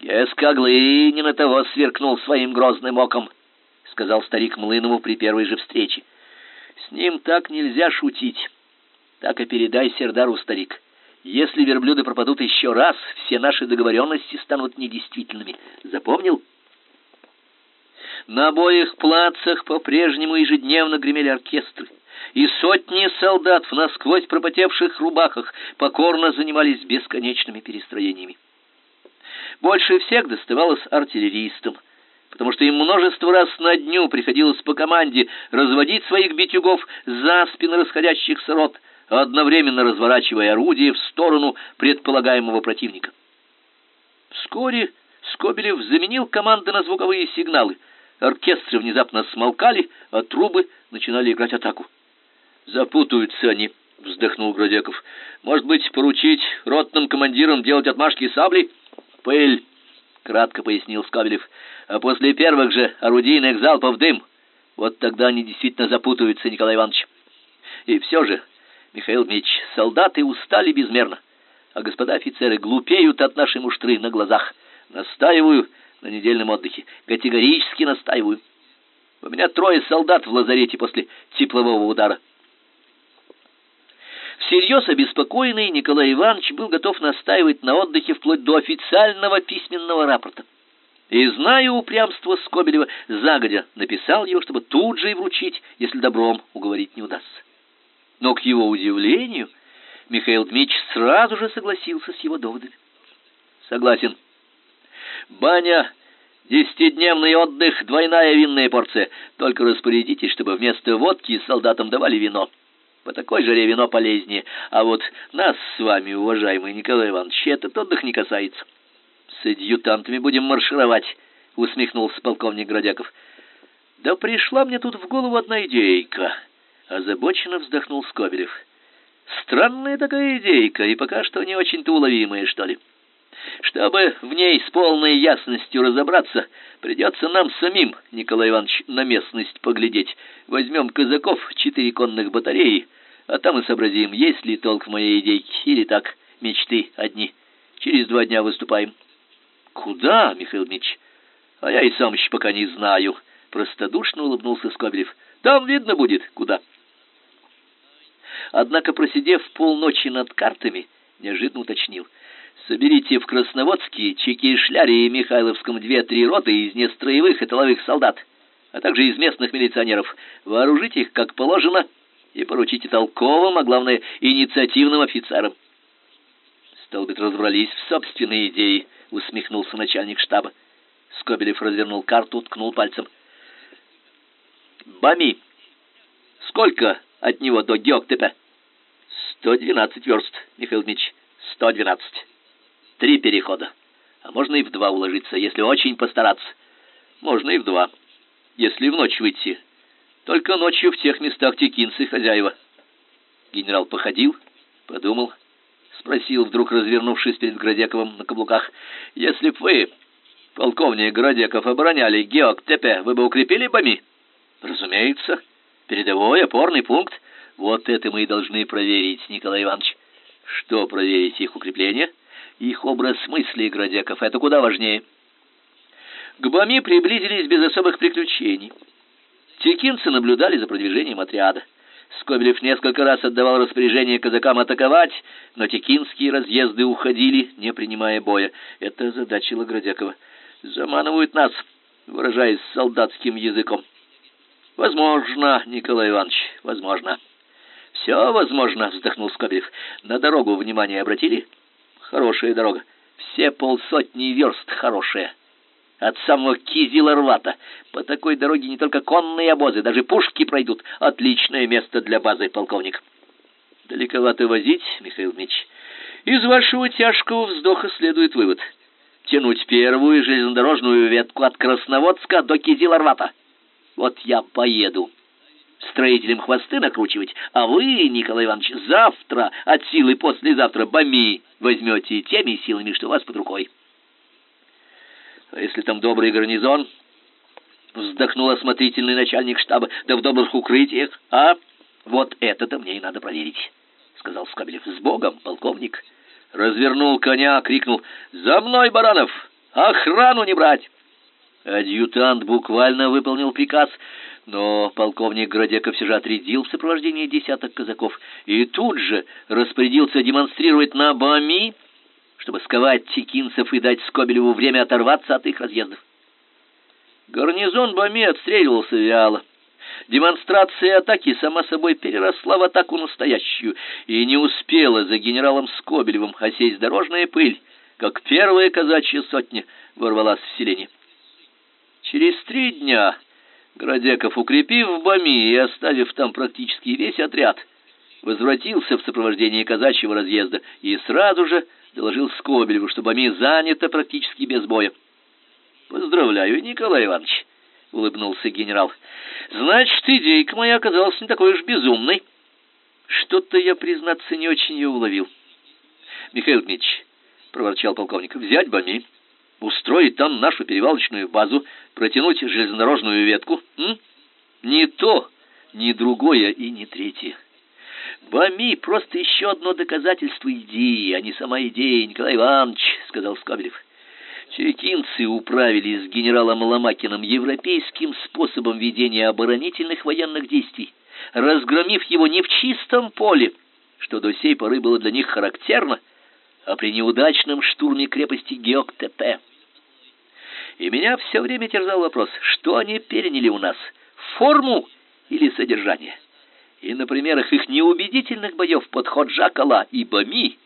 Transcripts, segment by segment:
Гескоглы не на того сверкнул своим грозным оком, сказал старик Млынову при первой же встрече. С ним так нельзя шутить. Так и передай Сердару, старик. Если верблюды пропадут еще раз, все наши договоренности станут недействительными. Запомнил? На обоих плацах по-прежнему ежедневно гремели оркестры, и сотни солдат в насквозь пропотевших рубахах покорно занимались бесконечными перестроениями. Больше всех доставалось артиллеристам, потому что им множество раз на дню приходилось по команде разводить своих битюгов за спины расходящихся рот, одновременно разворачивая орудие в сторону предполагаемого противника. Вскоре Скобелев заменил команды на звуковые сигналы. Оркестры внезапно смолкали, а трубы начинали играть атаку. «Запутаются они», — вздохнул Гродеков. «Может быть, поручить ротным командирам делать отмашки саблей?» «Пыль», — кратко пояснил Скобелев. «А после первых же орудийных залпов дым. Вот тогда они действительно запутаются, Николай Иванович. И все же, Михаил Дмитриевич, солдаты устали безмерно, а господа офицеры глупеют от нашей муштры на глазах. Настаиваю на недельном отдыхе. Категорически настаиваю. У меня трое солдат в лазарете после теплового удара. Всерьез обеспокоенный Николай Иванович был готов настаивать на отдыхе вплоть до официального письменного рапорта. И, зная упрямство Скобелева, загодя написал его, чтобы тут же и вручить, если добром уговорить не удастся. Но, к его удивлению, Михаил Дмитриевич сразу же согласился с его доводами. «Согласен. Баня, десятидневный отдых, двойная винная порция. Только распорядитесь, чтобы вместо водки солдатам давали вино». По такой жаре вино полезнее. А вот нас с вами, уважаемый Николай Иванович, этот отдых не касается. С адъютантами будем маршировать, усмехнулся полковник Градяков. Да пришла мне тут в голову одна идейка, озабоченно вздохнул Скобелев. Странная такая идейка, и пока что не очень-то уловимая, что ли. Чтобы в ней с полной ясностью разобраться, придется нам самим, Николай Иванович, на местность поглядеть. Возьмем казаков, четыре конных батареи, а там и сообразим, есть ли толк в моей идейке, или так, мечты одни. Через два дня выступаем. Куда, Михаил Дмитриевич? А я и сам еще пока не знаю. Простодушно улыбнулся Скобелев. Там видно будет, куда. Однако, просидев полночи над картами, неожиданно уточнил. Соберите в Красноводске, Чеки-Шляре и Михайловском две-три роты из нестроевых и тыловых солдат, а также из местных милиционеров. Вооружите их, как положено, и поручите толковым, а главное, инициативным офицерам. Стал быть, разобрались в собственные идеи, усмехнулся начальник штаба. Скобелев развернул карту, ткнул пальцем. Бами. Сколько от него до? Сто двенадцать верст, Михаил Дмитриевич. Сто двенадцать. Три перехода. А можно и в два уложиться, если очень постараться. Можно и в два, если в ночь выйти. Только ночью в тех местах текинцы хозяева. Генерал походил, подумал, спросил, вдруг развернувшись перед Градековым на каблуках: "Если б вы, полковник Градеков, обороняли Геоктепе, вы бы укрепили Бами?" "Разумеется, передовой опорный пункт. Вот это мы и должны проверить, Николай Иванович. Что проверить их укрепление? Их образ мысли Градеков это куда важнее." К Бами приблизились без особых приключений. Текинцы наблюдали за продвижением отряда. Скобелев несколько раз отдавал распоряжение казакам атаковать, но текинские разъезды уходили, не принимая боя. Это задача Градякова. Заманывают нас, выражаясь солдатским языком. Возможно, Николай Иванович, возможно. «Все возможно, вздохнул Скобелев. На дорогу внимание обратили? Хорошая дорога. Все полсотни верст хорошая от самого Кизиларвата. По такой дороге не только конные обозы, даже пушки пройдут. Отличное место для базы, полковник. Далековато возить, Михаил Дмитриевич. Из вашего тяжкого вздоха следует вывод. Тянуть первую железнодорожную ветку от Красноводска до Кизиларвата. Вот я поеду. Строителям хвосты накручивать, а вы, Николай Иванович, завтра от силы послезавтра Бами возьмете теми силами, что у вас под рукой. А если там добрый гарнизон? Вздохнул осмотрительный начальник штаба. Да в добрых укрытиях, а? Вот это-то мне и надо проверить, сказал Скобелев. С Богом, полковник. Развернул коня, крикнул: "За мной, Баранов! Охрану не брать!» Адъютант буквально выполнил приказ, но полковник Градеков все же отрядил в сопровождении десяток казаков и тут же распорядился демонстрировать на Бами, чтобы сковать текинцев и дать Скобелеву время оторваться от их разъездов. Гарнизон Бами отстреливался вяло. Демонстрация атаки сама собой переросла в атаку настоящую, и не успела за генералом Скобелевым осесть дорожная пыль, как первая казачья сотня ворвалась в селение. Через три дня Градеков, укрепив Бами и оставив там практически весь отряд, возвратился в сопровождении казачьего разъезда и сразу же доложил Скобелеву, что Бами занято практически без боя. Поздравляю, Николай Иванович, улыбнулся генерал. Значит, идейка моя оказалась не такой уж безумной. Что-то я, признаться, не очень ее уловил. Михаил Дмитриевич, проворчал полковник, взять Бами устроить там нашу перевалочную базу, протянуть железнодорожную ветку? М? Не то, ни другое и не третье. Бами просто еще одно доказательство идеи, а не сама идея, Николай Иванович, сказал Скобелев. Чекинцы управились с генералом Ломакиным европейским способом ведения оборонительных военных действий, разгромив его не в чистом поле, что до сей поры было для них характерно, а при неудачном штурме крепости Геоктепе. И меня все время терзал вопрос, что они переняли у нас, форму или содержание. И на примерах их неубедительных боев под Ходжакала и Бами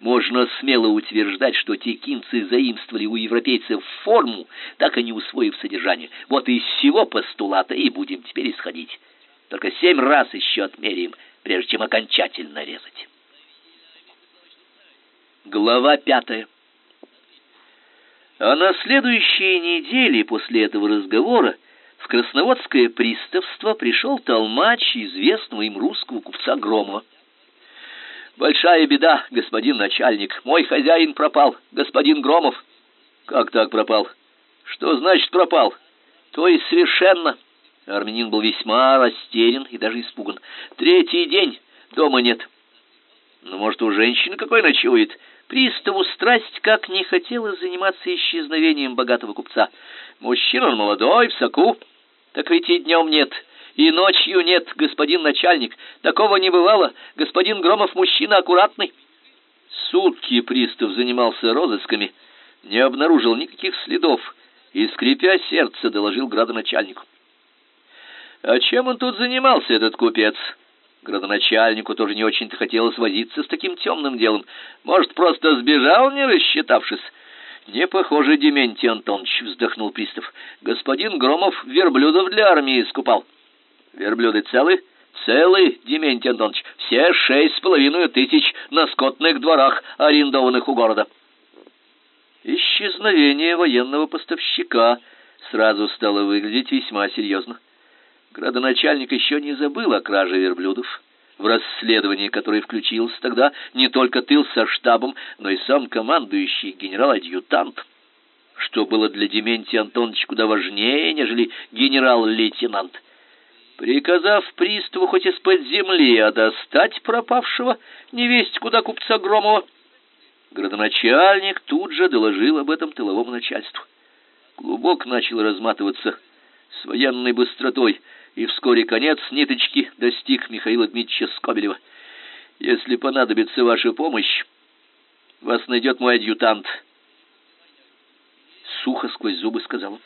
можно смело утверждать, что текинцы заимствовали у европейцев форму, так и не усвоив содержание. Вот из всего постулата и будем теперь исходить. Только семь раз еще отмеряем, прежде чем окончательно резать. Глава пятая. А на следующей неделе после этого разговора в Красноводское приставство пришел толмач известного им русского купца Громова. Большая беда, господин начальник. Мой хозяин пропал, господин Громов. Как так пропал? Что значит пропал? То есть совершенно. Армянин был весьма растерян и даже испуган. Третий день дома нет. Ну, может, у женщины какой ночует? Приставу страсть как не хотелось заниматься исчезновением богатого купца. Мужчина он молодой, в соку. Так ведь и днем нет, и ночью нет, господин начальник. Такого не бывало. Господин Громов мужчина аккуратный. Сутки пристав занимался розысками, не обнаружил никаких следов и, скрипя сердце, доложил градоначальнику. А чем он тут занимался, этот купец? Градоначальнику тоже не очень-то хотелось возиться с таким темным делом. Может, просто сбежал, не рассчитавшись? Не похоже, Дементий Антонович, вздохнул пристав. Господин Громов верблюдов для армии скупал. Верблюды целы? Целы, Дементий Антонович. Все шесть с половиной тысяч на скотных дворах, арендованных у города. Исчезновение военного поставщика сразу стало выглядеть весьма серьезно. Градоначальник еще не забыл о краже верблюдов, в расследовании которое включился тогда не только тыл со штабом, но и сам командующий генерал-адъютант, что было для Дементия Антоновича куда важнее, нежели генерал-лейтенант. Приказав приставу хоть из-под земли, а достать пропавшего невесть куда купца Громова, градоначальник тут же доложил об этом тыловому начальству. Клубок начал разматываться с военной быстротой, и вскоре конец ниточки достиг Михаила Дмитриевича Скобелева. Если понадобится ваша помощь, вас найдет мой адъютант. Сухо сквозь зубы сказал.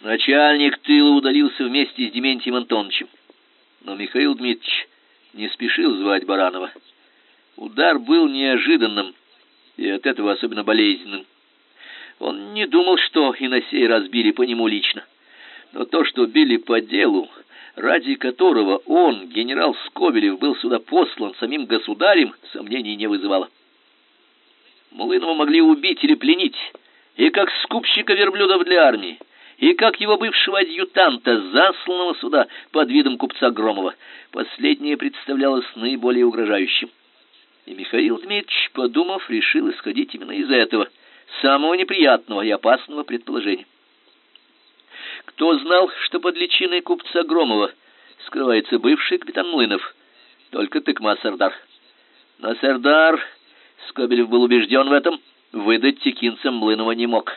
Начальник тыла удалился вместе с Дементием Антоновичем. Но Михаил Дмитриевич не спешил звать Баранова. Удар был неожиданным и от этого особенно болезненным. Он не думал, что и на сей раз били по нему лично. Но то, что били по делу, ради которого он, генерал Скобелев, был сюда послан самим государем, сомнений не вызывало. Мулынова могли убить или пленить, и как скупщика верблюдов для армии, и как его бывшего адъютанта, засланного сюда под видом купца Громова. Последнее представлялось наиболее угрожающим. И Михаил Дмитриевич, подумав, решил исходить именно из этого, самого неприятного и опасного предположения. Кто знал, что под личиной купца Громова скрывается бывший капитан Млынов? Только тыкма Сардар. Но Сардар, Скобелев был убежден в этом, выдать текинцам Млынова не мог,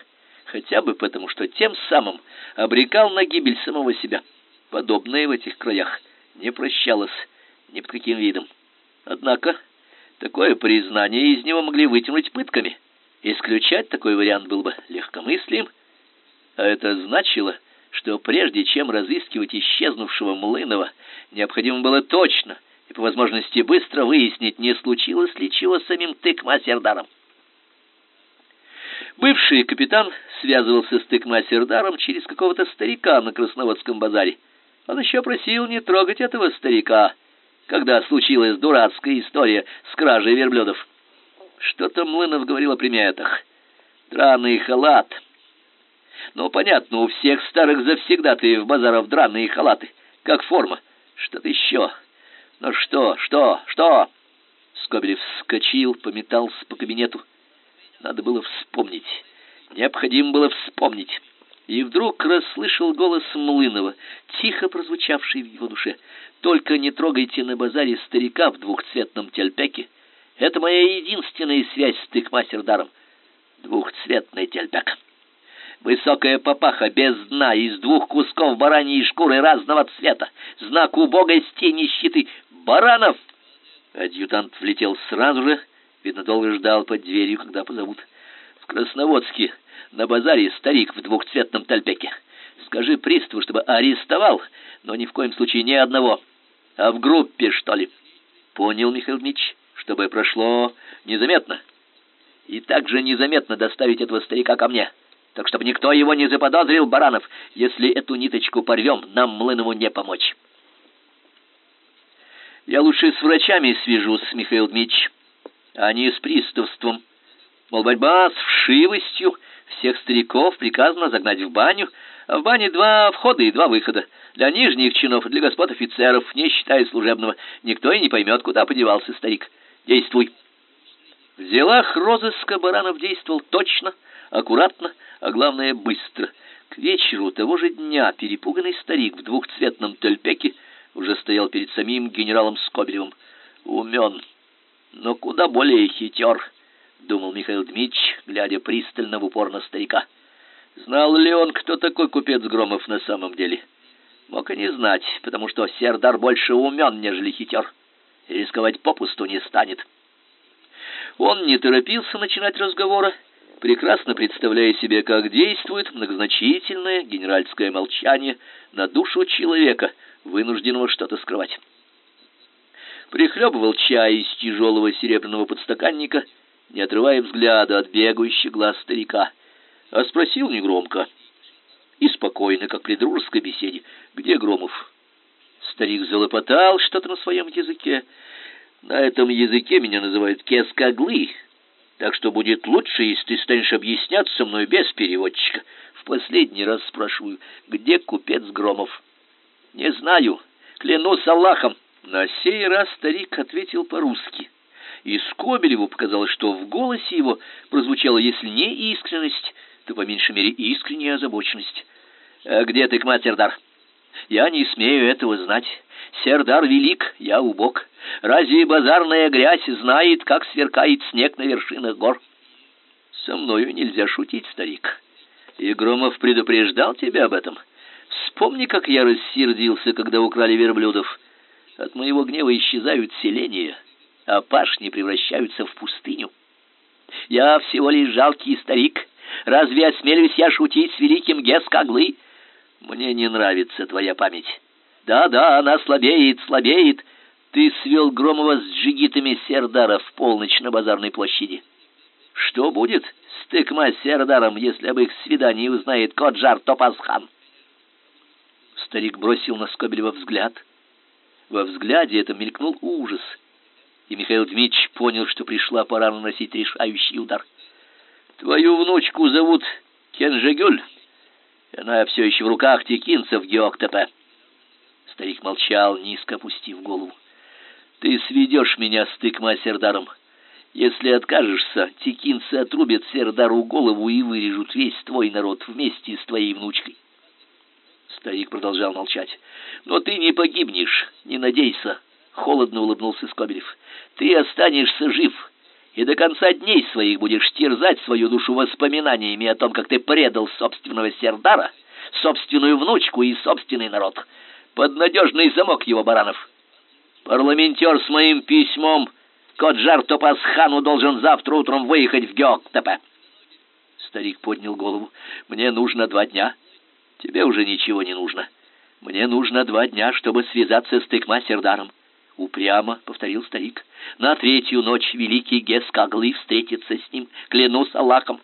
хотя бы потому, что тем самым обрекал на гибель самого себя. Подобное в этих краях не прощалось ни под каким видом. Однако такое признание из него могли вытянуть пытками. Исключать такой вариант был бы легкомыслием, а это значило, что прежде чем разыскивать исчезнувшего Млынова, необходимо было точно и по возможности быстро выяснить, не случилось ли чего с самим Тыкма-Сердаром. Бывший капитан связывался с Тыкма-Сердаром через какого-то старика на Красноводском базаре. Он еще просил не трогать этого старика, когда случилась дурацкая история с кражей верблюдов. Что-то Млынов говорил о приметах. Драный халат. Ну, понятно, у всех старых завсегдатаев базаров драные халаты, как форма. Что-то еще. Ну что, что, что? Скобелев вскочил, пометался по кабинету. Надо было вспомнить. Необходимо было вспомнить. И вдруг расслышал голос Млынова, тихо прозвучавший в его душе. «Только не трогайте на базаре старика в двухцветном тельпеке. Это моя единственная связь с тыкмастердаром. Двухцветный тельпек. Высокая папаха без дна из двух кусков бараньей шкуры разного цвета. Знак убогости и нищеты. Баранов!» Адъютант влетел сразу же, видно, долго ждал под дверью, когда позовут. «В Красноводске на базаре старик в двухцветном тальпеке. Скажи приставу, чтобы арестовал, но ни в коем случае ни одного. А в группе, что ли? Понял, Михаил Дмитрич, чтобы прошло незаметно. И также незаметно доставить этого старика ко мне. Так чтобы никто его не заподозрил, Баранов. Если эту ниточку порвем, нам Млынову не помочь. Я лучше с врачами свяжусь, Михаил Дмитрич, а не с приставством. Мол, борьба с вшивостью всех стариков приказано загнать в баню, а в бане два входа и два выхода. Для нижних чинов и для господ офицеров, не считая служебного, никто и не поймет, куда подевался старик. Действуй. В делах розыска Баранов действовал точно, аккуратно, а главное быстро. К вечеру того же дня перепуганный старик в двухцветном тельпеке уже стоял перед самим генералом Скобелевым. Умен, но куда более хитер думал Михаил Дмитрич, глядя пристально в упор на старика. Знал ли он, кто такой купец Громов на самом деле? Мог и не знать, потому что Сердар больше умен, нежели хитер. Рисковать попусту не станет. Он не торопился начинать разговора, прекрасно представляя себе, как действует многозначительное генеральское молчание на душу человека, вынужденного что-то скрывать. Прихлебывал чай из тяжелого серебряного подстаканника не отрывая взгляда от бегающих глаз старика, а спросил негромко и спокойно, как при дружеской беседе, где Громов. Старик залопотал что-то на своем языке. На этом языке меня называют кескаглы, так что будет лучше, если ты станешь объясняться со мной без переводчика. В последний раз спрашиваю, где купец Громов? Не знаю, клянусь Аллахом. На сей раз старик ответил по-русски и Скобелеву показалось, что в голосе его прозвучала, если не искренность, то по меньшей мере искренняя озабоченность. «А где ты, кмат Сердар?» «Я не смею этого знать. Сердар велик, я убог. Разве базарная грязь знает, как сверкает снег на вершинах гор?» «Со мною нельзя шутить, старик. И Громов предупреждал тебя об этом. Вспомни, как я рассердился, когда украли верблюдов. От моего гнева исчезают селения» а пашни превращаются в пустыню. Я всего лишь жалкий старик. Разве осмелюсь я шутить с великим Гескаглы? Мне не нравится твоя память. Да-да, она слабеет, слабеет. Ты свел Громова с джигитами Сердара в полночь на базарной площади. Что будет с Тыкма Сердаром, если об их свидании узнает Коджар Топазхан? Старик бросил на Скобелева взгляд. Во взгляде это мелькнул ужас — и Михаил Дмитриевич понял, что пришла пора наносить решающий удар. «Твою внучку зовут Кенжегюль. Она все еще в руках текинцев Геоктепе». Старик молчал, низко опустив голову. «Ты сведешь меня с тыкма Сердаром. Если откажешься, текинцы отрубят Сердару голову и вырежут весь твой народ вместе с твоей внучкой». Старик продолжал молчать. «Но ты не погибнешь, не надейся» холодно улыбнулся Скобелев. Ты останешься жив и до конца дней своих будешь терзать свою душу воспоминаниями о том, как ты предал собственного Сердара, собственную внучку и собственный народ. Под надежный замок его баранов. Парламентер с моим письмом Коджар Топасхану должен завтра утром выехать в Геоктепе. Старик поднял голову. Мне нужно два дня. Тебе уже ничего не нужно. Мне нужно два дня, чтобы связаться с Тыкма Сердаром. Упрямо повторил старик. На третью ночь великий Гескаглы встретится с ним, клянусь Аллахом.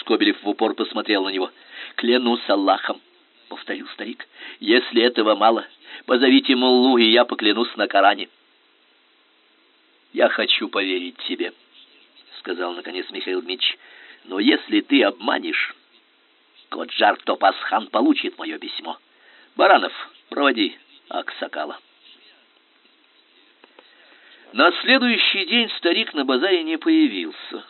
Скобелев в упор посмотрел на него. Клянусь Аллахом, повторил старик. Если этого мало, позовите муллу, и я поклянусь на Коране. Я хочу поверить тебе, сказал наконец Михаил Дмитрич. Но если ты обманешь, Коджар Топасхан получит мое письмо. Баранов, проводи Аксакала. На следующий день старик на базаре не появился.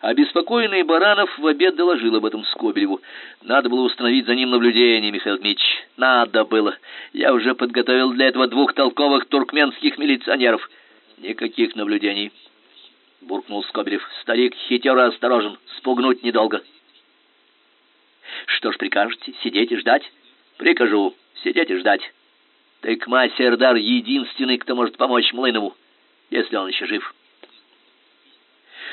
Обеспокоенный Баранов в обед доложил об этом Скобелеву. Надо было установить за ним наблюдение, Михаил Дмитрич. Надо было. Я уже подготовил для этого двух толковых туркменских милиционеров. Никаких наблюдений. Буркнул Скобелев. Старик хитер и осторожен. Спугнуть недолго. Что ж прикажете? Сидеть и ждать? Прикажу. Сидеть и ждать. Тыкма Сердар единственный, кто может помочь Млынову, если он еще жив.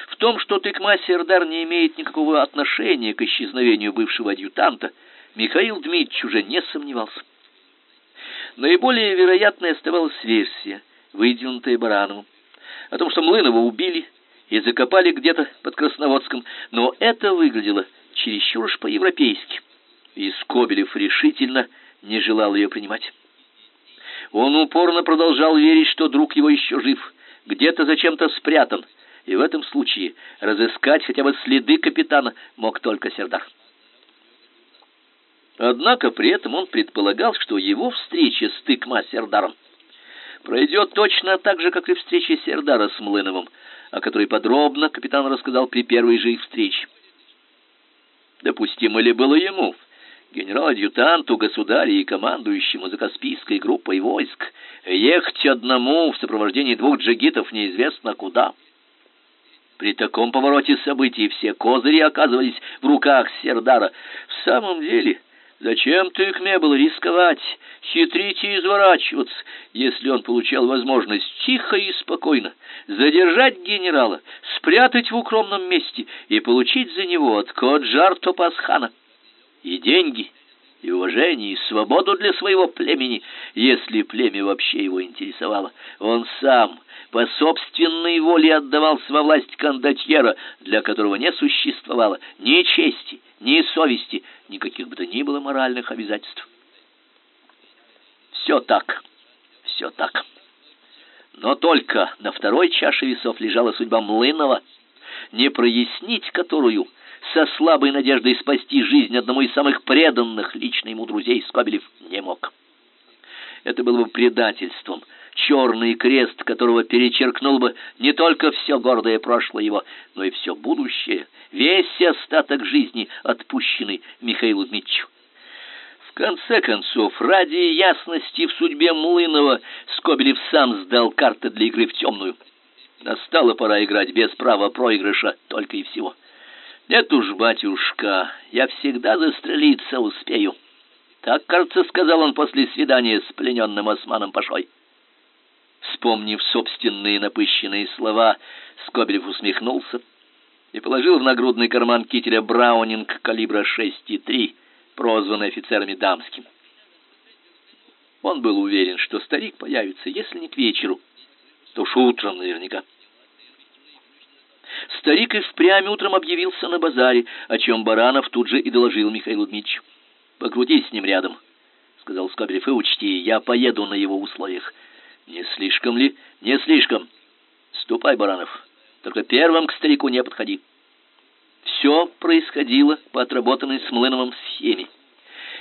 В том, что Тыкма Сердар не имеет никакого отношения к исчезновению бывшего адъютанта, Михаил Дмитриевич уже не сомневался. Наиболее вероятной оставалась версия, выдвинутая Барановым, о том, что Млынова убили и закопали где-то под Красноводском, но это выглядело чересчур уж по-европейски, и Скобелев решительно не желал ее принимать. Он упорно продолжал верить, что друг его еще жив, где-то зачем-то спрятан, и в этом случае разыскать хотя бы следы капитана мог только Сердар. Однако при этом он предполагал, что его встреча с Тыкма Сердаром пройдет точно так же, как и встреча Сердара с Млыновым, о которой подробно капитан рассказал при первой же их встрече. Допустимо ли было ему генерал-адъютанту государя и командующему Закаспийской группой войск, ехать одному в сопровождении двух джигитов неизвестно куда. При таком повороте событий все козыри оказывались в руках Сердара. В самом деле, зачем Тыкме было рисковать, хитрить и изворачиваться, если он получал возможность тихо и спокойно задержать генерала, спрятать в укромном месте и получить за него от Коджар Топасхана? И деньги, и уважение, и свободу для своего племени, если племя вообще его интересовало. Он сам по собственной воле отдавался во власть кондотьера, для которого не существовало ни чести, ни совести, никаких бы то ни было моральных обязательств. Все так, все так. Но только на второй чаше весов лежала судьба Млынова, не прояснить которую – со слабой надеждой спасти жизнь одному из самых преданных лично ему друзей Скобелев не мог. Это было бы предательством, черный крест которого перечеркнул бы не только все гордое прошлое его, но и все будущее, весь остаток жизни, отпущенный Михаилу Дмитриевичу. В конце концов, ради ясности в судьбе Млынова, Скобелев сам сдал карты для игры в темную. Настала пора играть без права проигрыша только и всего. Нет уж, батюшка, я всегда застрелиться успею. Так, кажется, сказал он после свидания с плененным османом Пашой. Вспомнив собственные напыщенные слова, Скобелев усмехнулся и положил в нагрудный карман кителя Браунинг калибра 6,3, прозванный офицерами дамским. Он был уверен, что старик появится, если не к вечеру, то уж утром наверняка. Старик и впрямь утром объявился на базаре, о чем Баранов тут же и доложил Михаилу Дмитриевичу. «Покрутись с ним рядом», — сказал Скобелев, — «и учти, я поеду на его условиях». «Не слишком ли?» «Не слишком. Ступай, Баранов, только первым к старику не подходи». Все происходило по отработанной с Млыновым схеме.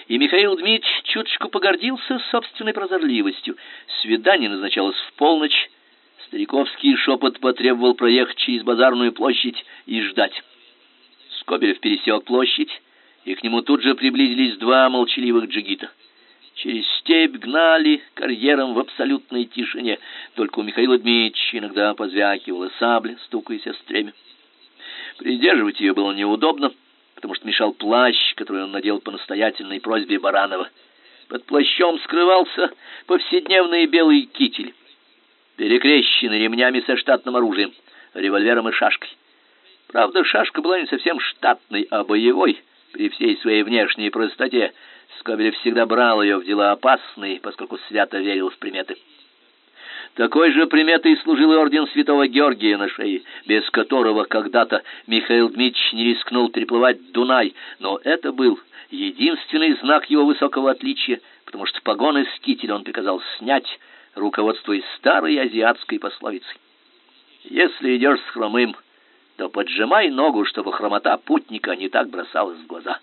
И Михаил Дмитриевич чуточку погордился собственной прозорливостью. Свидание назначалось в полночь, Стариковский шепот потребовал проехать через базарную площадь и ждать. Скобелев пересек площадь, и к нему тут же приблизились два молчаливых джигита. Через степь гнали карьером в абсолютной тишине. Только у Михаила Дмитриевича иногда позвякивала сабля, стукаясь о стремя. Придерживать ее было неудобно, потому что мешал плащ, который он надел по настоятельной просьбе Баранова. Под плащом скрывался повседневный белый китель, перекрещенный ремнями со штатным оружием, револьвером и шашкой. Правда, шашка была не совсем штатной, а боевой, при всей своей внешней простоте. Скобелев всегда брал ее в дела опасные, поскольку свято верил в приметы. Такой же приметой служил и орден Святого Георгия на шее, без которого когда-то Михаил Дмитриевич не рискнул переплывать Дунай, но это был единственный знак его высокого отличия, потому что погоны с кителя он приказал снять, руководствуясь старой азиатской пословицей. Если идешь с хромым, то поджимай ногу, чтобы хромота путника не так бросалась в глаза.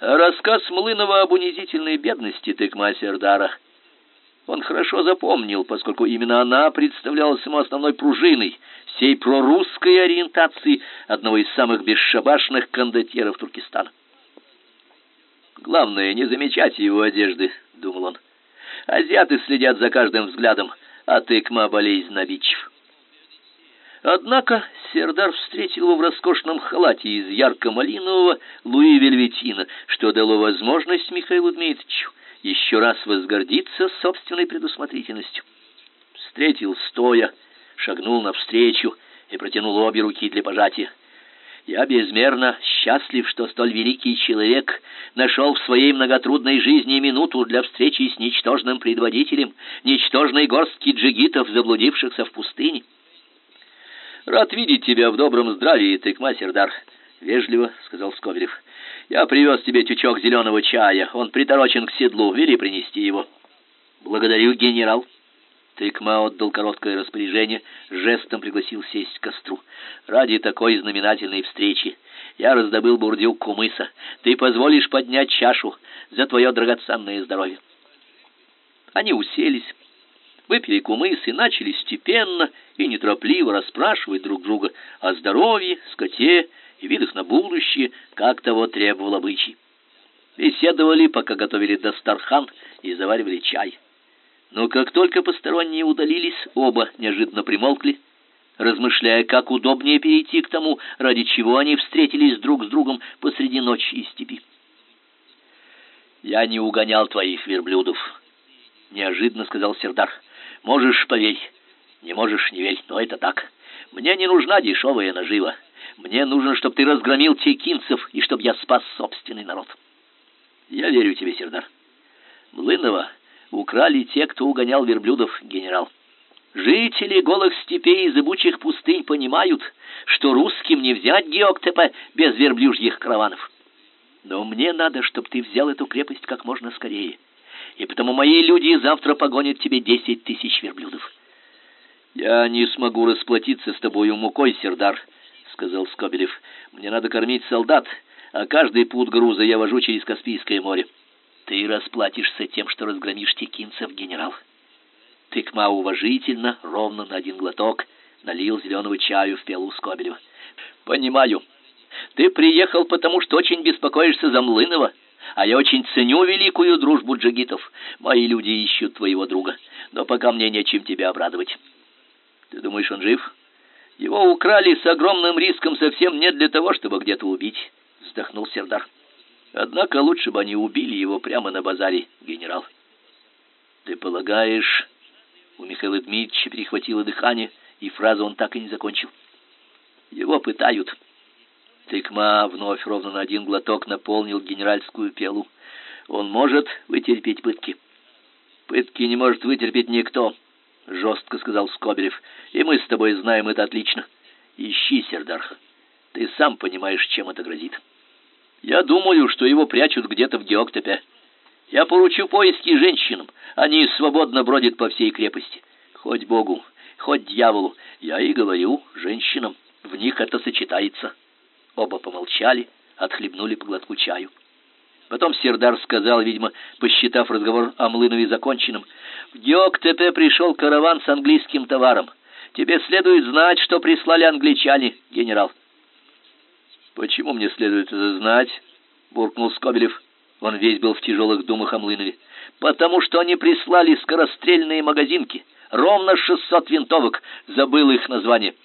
Рассказ Млынова об унизительной бедности Тыкма Сердара — он хорошо запомнил, поскольку именно она представлялась ему основной пружиной всей прорусской ориентации одного из самых бесшабашных кондотьеров Туркестана. Главное не замечать его одежды, думал он. Азиаты следят за каждым взглядом, а тыкма болезнь обидчив. Однако Сердар встретил его в роскошном халате из ярко-малинового Луи Вельветина, что дало возможность Михаилу Дмитриевичу еще раз возгордиться собственной предусмотрительностью. Встретил стоя, шагнул навстречу и протянул обе руки для пожатия. Я безмерно счастлив, что столь великий человек нашел в своей многотрудной жизни минуту для встречи с ничтожным предводителем, ничтожной горстки джигитов, заблудившихся в пустыне. Рад видеть тебя в добром здравии, Тыкма Сердар, вежливо сказал Скобелев. Я привез тебе тючок зеленого чая. Он приторочен к седлу. Вели принести его. Благодарю, генерал. Тыкма отдал короткое распоряжение, жестом пригласил сесть к костру. Ради такой знаменательной встречи я раздобыл бурдюк кумыса. Ты позволишь поднять чашу за твое драгоценное здоровье. Они уселись, выпили кумыс и начали степенно и неторопливо расспрашивать друг друга о здоровье, скоте и видах на будущее, как того требовал обычай. Беседовали, пока готовили дастархан и заваривали чай. Но как только посторонние удалились, оба неожиданно примолкли, размышляя, как удобнее перейти к тому, ради чего они встретились друг с другом посреди ночи и степи. «Я не угонял твоих верблюдов», — неожиданно сказал Сердар. «Можешь поверь, не можешь не верь, но это так. Мне не нужна дешевая нажива. Мне нужно, чтобы ты разгромил текинцев и чтобы я спас собственный народ. Я верю тебе, Сердар. Млынова украли те, кто угонял верблюдов, генерал. Жители голых степей и зыбучих пустынь понимают, что русским не взять Геоктепе без верблюжьих караванов. Но мне надо, чтобы ты взял эту крепость как можно скорее. И потому мои люди завтра погонят тебе десять тысяч верблюдов. Я не смогу расплатиться с тобою мукой, Сердар, сказал Скобелев. Мне надо кормить солдат, а каждый пуд груза я вожу через Каспийское море. Ты расплатишься тем, что разгромишь текинцев, генерал. Тыкма уважительно, ровно на один глоток, налил зеленого чаю в пиалу Скобелева. Понимаю. Ты приехал потому, что очень беспокоишься за Млынова, а я очень ценю великую дружбу джигитов. Мои люди ищут твоего друга, но пока мне нечем тебя обрадовать. Ты думаешь, он жив? Его украли с огромным риском совсем не для того, чтобы где-то убить, вздохнул Сердар. Однако лучше бы они убили его прямо на базаре, генерал. Ты полагаешь, у Михаила Дмитриевича перехватило дыхание, и фразу он так и не закончил. Его пытают. Тыкма вновь ровно на один глоток наполнил генеральскую пелу. Он может вытерпеть пытки. Пытки не может вытерпеть никто жестко сказал Скобелев. И мы с тобой знаем это отлично. Ищи Сердарха. Ты сам понимаешь, чем это грозит. Я думаю, что его прячут где-то в Геоктепе. Я поручу поиски женщинам. Они свободно бродят по всей крепости. Хоть Богу, хоть дьяволу. Я и говорю женщинам. В них это сочетается. Оба помолчали, отхлебнули по глотку чаю. Потом Сердар сказал, видимо, посчитав разговор о Млынове законченным, «В Геоктепе пришел караван с английским товаром. Тебе следует знать, что прислали англичане, генерал». «Почему мне следует это знать?» — буркнул Скобелев. Он весь был в тяжелых думах о Млынове. «Потому что они прислали скорострельные магазинки. Ровно шестьсот винтовок. Забыл их название».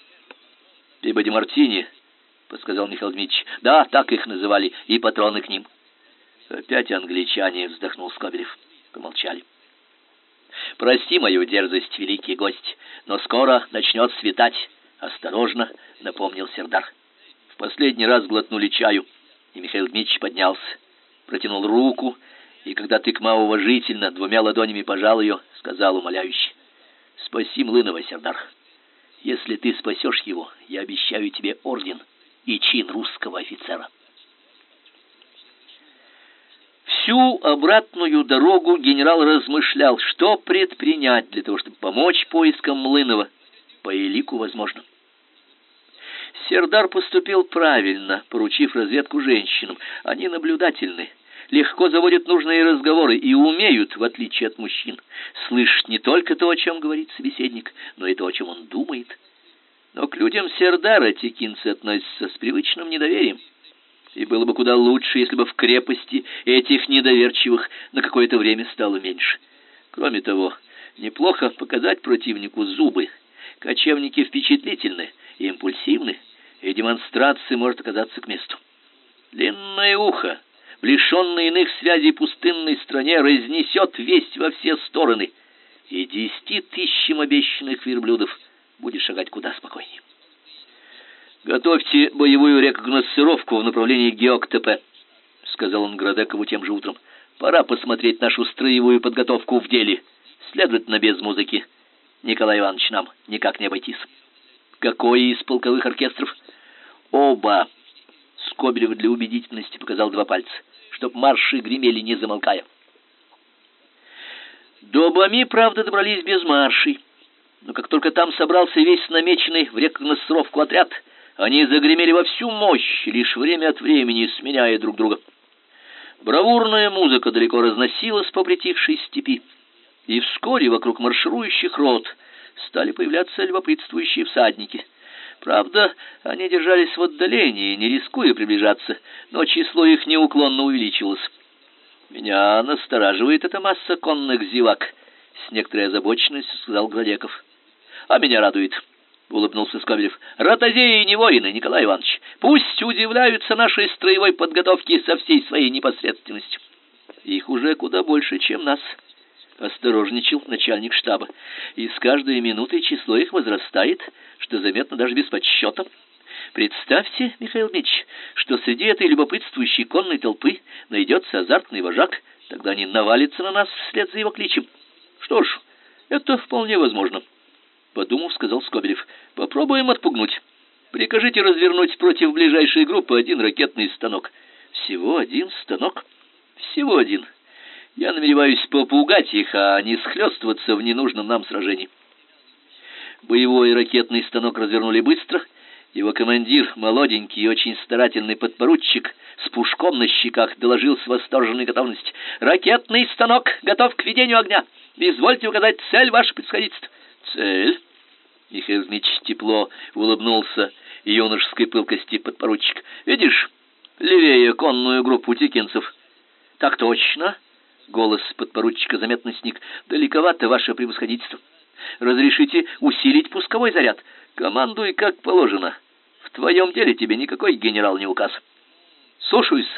«Пибоди Мартини», — подсказал Михаил Дмитриевич. «Да, так их называли. И патроны к ним». «Опять англичане», — вздохнул Скобелев. Помолчали. «Прости мою дерзость, великий гость, но скоро начнет светать», — осторожно напомнил Сердар. Последний раз глотнули чаю, и Михаил Дмитриевич поднялся протянул руку, и когда Тыкма уважительно двумя ладонями пожал ее, сказал умоляюще: "Спаси Млынова, Сердар. Если ты спасешь его, я обещаю тебе орден и чин русского офицера". Всю обратную дорогу генерал размышлял, что предпринять для того, чтобы помочь поискам Млынова по элику возможно. Сердар поступил правильно, поручив разведку женщинам. Они наблюдательны, легко заводят нужные разговоры и умеют, в отличие от мужчин, слышать не только то, о чем говорит собеседник, но и то, о чем он думает. Но к людям Сердара текинцы относятся с привычным недоверием. И было бы куда лучше, если бы в крепости этих недоверчивых на какое-то время стало меньше. Кроме того, неплохо показать противнику зубы. Кочевники впечатлительны и импульсивны, и демонстрация может оказаться к месту. Длинное ухо, в лишенной иных связей пустынной стране разнесет весть во все стороны, и десяти тысячам обещанных верблюдов будет шагать куда спокойнее. Готовьте боевую рекогносцировку в направлении Геоктепе, сказал он Градекову тем же утром. Пора посмотреть нашу строевую подготовку в деле. Следовательно, без музыки. Николай Иванович нам никак не обойтись. Какой из полковых оркестров? Оба. Скобелев для убедительности показал два пальца, чтоб марши гремели не замолкая. До Бами, правда, добрались без маршей. Но как только там собрался весь намеченный в рекогносцировку отряд, они загремели во всю мощь, лишь время от времени сменяя друг друга. Бравурная музыка далеко разносилась по притихшей степи, и вскоре вокруг марширующих рот стали появляться любопытствующие всадники. Правда, они держались в отдалении, не рискуя приближаться, но число их неуклонно увеличивалось. Меня настораживает эта масса конных зевак, с некоторой озабоченностью сказал Градеков. А меня радует улыбнулся Скобелев. Ротозеи не воины, Николай Иванович. Пусть удивляются нашей строевой подготовке со всей своей непосредственностью. Их уже куда больше, чем нас, осторожничал начальник штаба. И с каждой минутой число их возрастает, что заметно даже без подсчета. Представьте, Михаил Мич, что среди этой любопытствующей конной толпы найдется азартный вожак, тогда они навалятся на нас вслед за его кличем. Что ж, это вполне возможно подумав, сказал Скобелев. Попробуем отпугнуть. Прикажите развернуть против ближайшей группы один ракетный станок. Всего один станок? Всего один. Я намереваюсь попугать их, а не схлёстываться в ненужном нам сражении. Боевой ракетный станок развернули быстро. Его командир, молоденький и очень старательный подпоручик, с пушком на щеках доложил с восторженной готовностью: "Ракетный станок готов к ведению огня. Извольте указать цель, ваше предсходительство". Цель? Михаил Дмитрич тепло улыбнулся юношеской пылкости подпоручик. Видишь, левее конную группу текинцев. Так точно. Голос подпоручика заметно сник. Далековато ваше превосходительство. Разрешите усилить пусковой заряд. Командуй как положено. В твоем деле тебе никакой генерал не указ. Слушаюсь.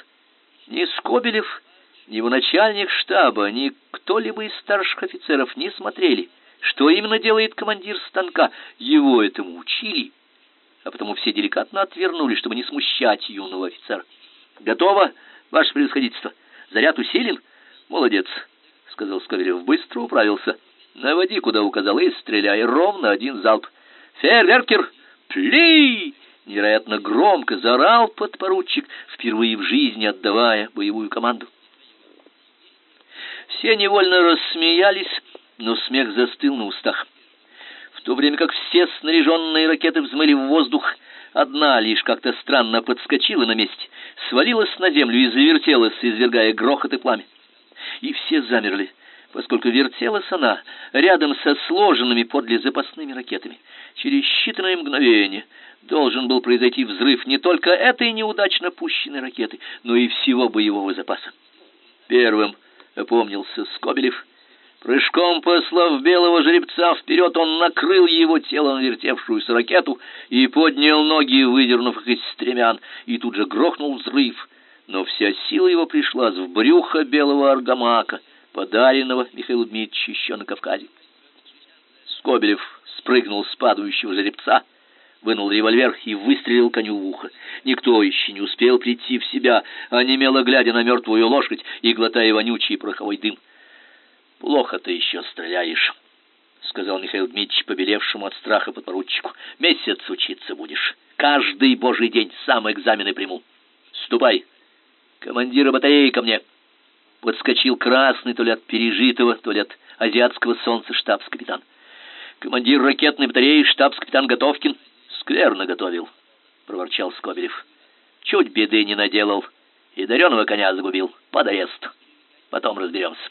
Ни Скобелев, ни его начальник штаба, ни кто-либо из старших офицеров не смотрели что именно делает командир станка? Его этому учили, а потому все деликатно отвернули, чтобы не смущать юного офицера. Готово, ваше превосходительство. Заряд усилен? Молодец, сказал Скобелев. Быстро управился. Наводи, куда указал, и стреляй ровно один залп. Фейерверкер, пли! Невероятно громко заорал подпоручик, впервые в жизни отдавая боевую команду. Все невольно рассмеялись, но смех застыл на устах. В то время как все снаряженные ракеты взмыли в воздух, одна лишь как-то странно подскочила на месте, свалилась на землю и завертелась, извергая грохот и пламя. И все замерли, поскольку вертелась она рядом со сложенными подле запасными ракетами. Через считанные мгновения должен был произойти взрыв не только этой неудачно пущенной ракеты, но и всего боевого запаса. Первым опомнился Скобелев. Прыжком послав белого жеребца вперед, он накрыл его телом вертевшуюся ракету и поднял ноги, выдернув их из стремян, и тут же грохнул взрыв. Но вся сила его пришла в брюхо белого аргамака, подаренного Михаилу Дмитриевичу еще на Кавказе. Скобелев спрыгнул с падающего жеребца, вынул револьвер и выстрелил коню в ухо. Никто еще не успел прийти в себя, а немело глядя на мертвую лошадь и глотая вонючий пороховой дым. «Плохо ты еще стреляешь», — сказал Михаил Дмитриевич, побелевшему от страха подпоручику. «Месяц учиться будешь. Каждый божий день сам экзамены приму. Ступай, командира батареи ко мне». Подскочил красный то ли от пережитого, то ли от азиатского солнца штабс-капитан. Командир ракетной батареи штабс-капитан Готовкин скверно готовил, проворчал Скобелев. Чуть беды не наделал и дареного коня загубил. Под арест. Потом разберемся.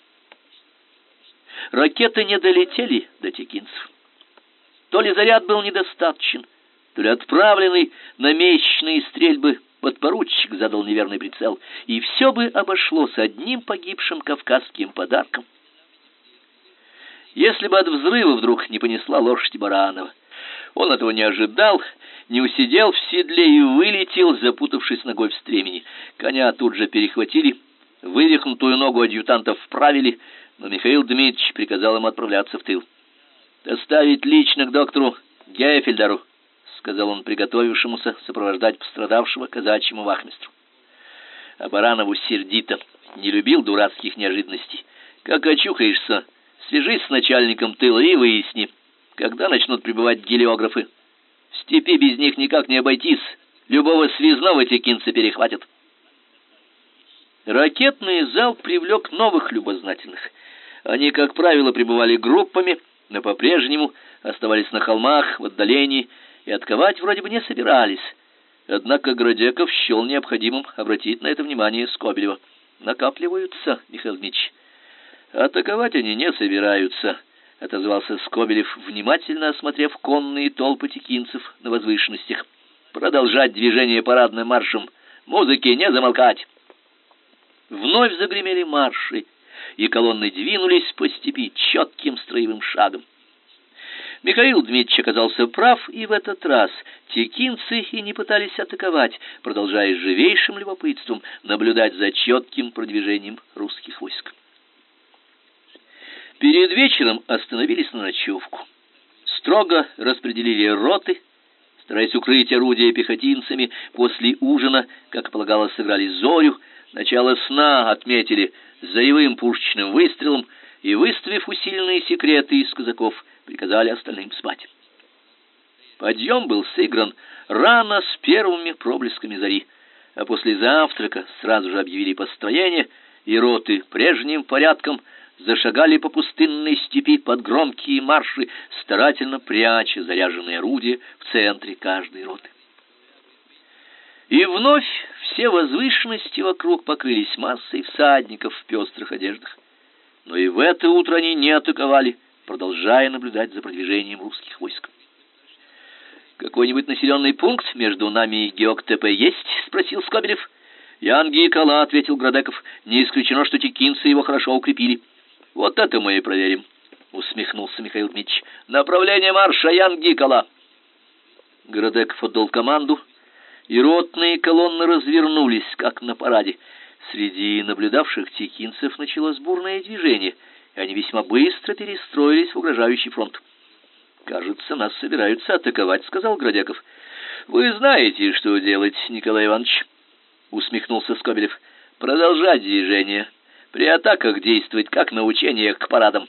Ракеты не долетели до текинцев. То ли заряд был недостаточен, то ли отправленный на месячные стрельбы подпоручик задал неверный прицел, и все бы обошлось одним погибшим кавказским подарком. Если бы от взрыва вдруг не понесла лошадь Баранова. Он этого не ожидал, не усидел в седле и вылетел, запутавшись ногой в стремени. Коня тут же перехватили, вывихнутую ногу адъютантов вправили, но Михаил Дмитриевич приказал им отправляться в тыл. «Доставить лично к доктору Гейфельдеру», — сказал он приготовившемуся сопровождать пострадавшего казачьему вахмистру. А Баранову сердито, не любил дурацких неожиданностей. «Как очухаешься, свяжись с начальником тыла и выясни, когда начнут прибывать гелиографы. В степи без них никак не обойтись, любого связного текинцы перехватят». Ракетный зал привлек новых любознательных. Они, как правило, пребывали группами, но по-прежнему оставались на холмах в отдалении и отковать вроде бы не собирались. Однако Градеков счел необходимым обратить на это внимание Скобелева. Накапливаются, Михаил Дмитриевич. Атаковать они не собираются, отозвался Скобелев, внимательно осмотрев конные толпы текинцев на возвышенностях. Продолжать движение парадным маршем, музыки не замолкать. Вновь загремели марши, и колонны двинулись по степи четким строевым шагом. Михаил Дмитриевич оказался прав и в этот раз. Текинцы и не пытались атаковать, продолжая живейшим любопытством наблюдать за четким продвижением русских войск. Перед вечером остановились на ночевку. Строго распределили роты, стараясь укрыть орудия пехотинцами. После ужина, как полагалось, сыграли зорю, Начало сна отметили заевым пушечным выстрелом и, выставив усиленные секреты из казаков, приказали остальным спать. Подъем был сыгран рано с первыми проблесками зари, а после завтрака сразу же объявили построение, и роты прежним порядком зашагали по пустынной степи под громкие марши, старательно пряча заряженные орудия в центре каждой роты. И вновь все возвышенности вокруг покрылись массой всадников в пестрых одеждах. Но и в это утро они не атаковали, продолжая наблюдать за продвижением русских войск. «Какой-нибудь населенный пункт между нами и Геоктепе есть?» — спросил Скобелев. «Янги и Кала», — ответил Градеков. «Не исключено, что текинцы его хорошо укрепили». «Вот это мы и проверим», — усмехнулся Михаил Дмитриевич. «Направление марша Янги и Кала». Градеков отдал команду — и ротные колонны развернулись, как на параде. Среди наблюдавших текинцев началось бурное движение, и они весьма быстро перестроились в угрожающий фронт. «Кажется, нас собираются атаковать», — сказал Градяков. «Вы знаете, что делать, Николай Иванович», — усмехнулся Скобелев. «Продолжать движение. При атаках действовать, как на учениях к парадам.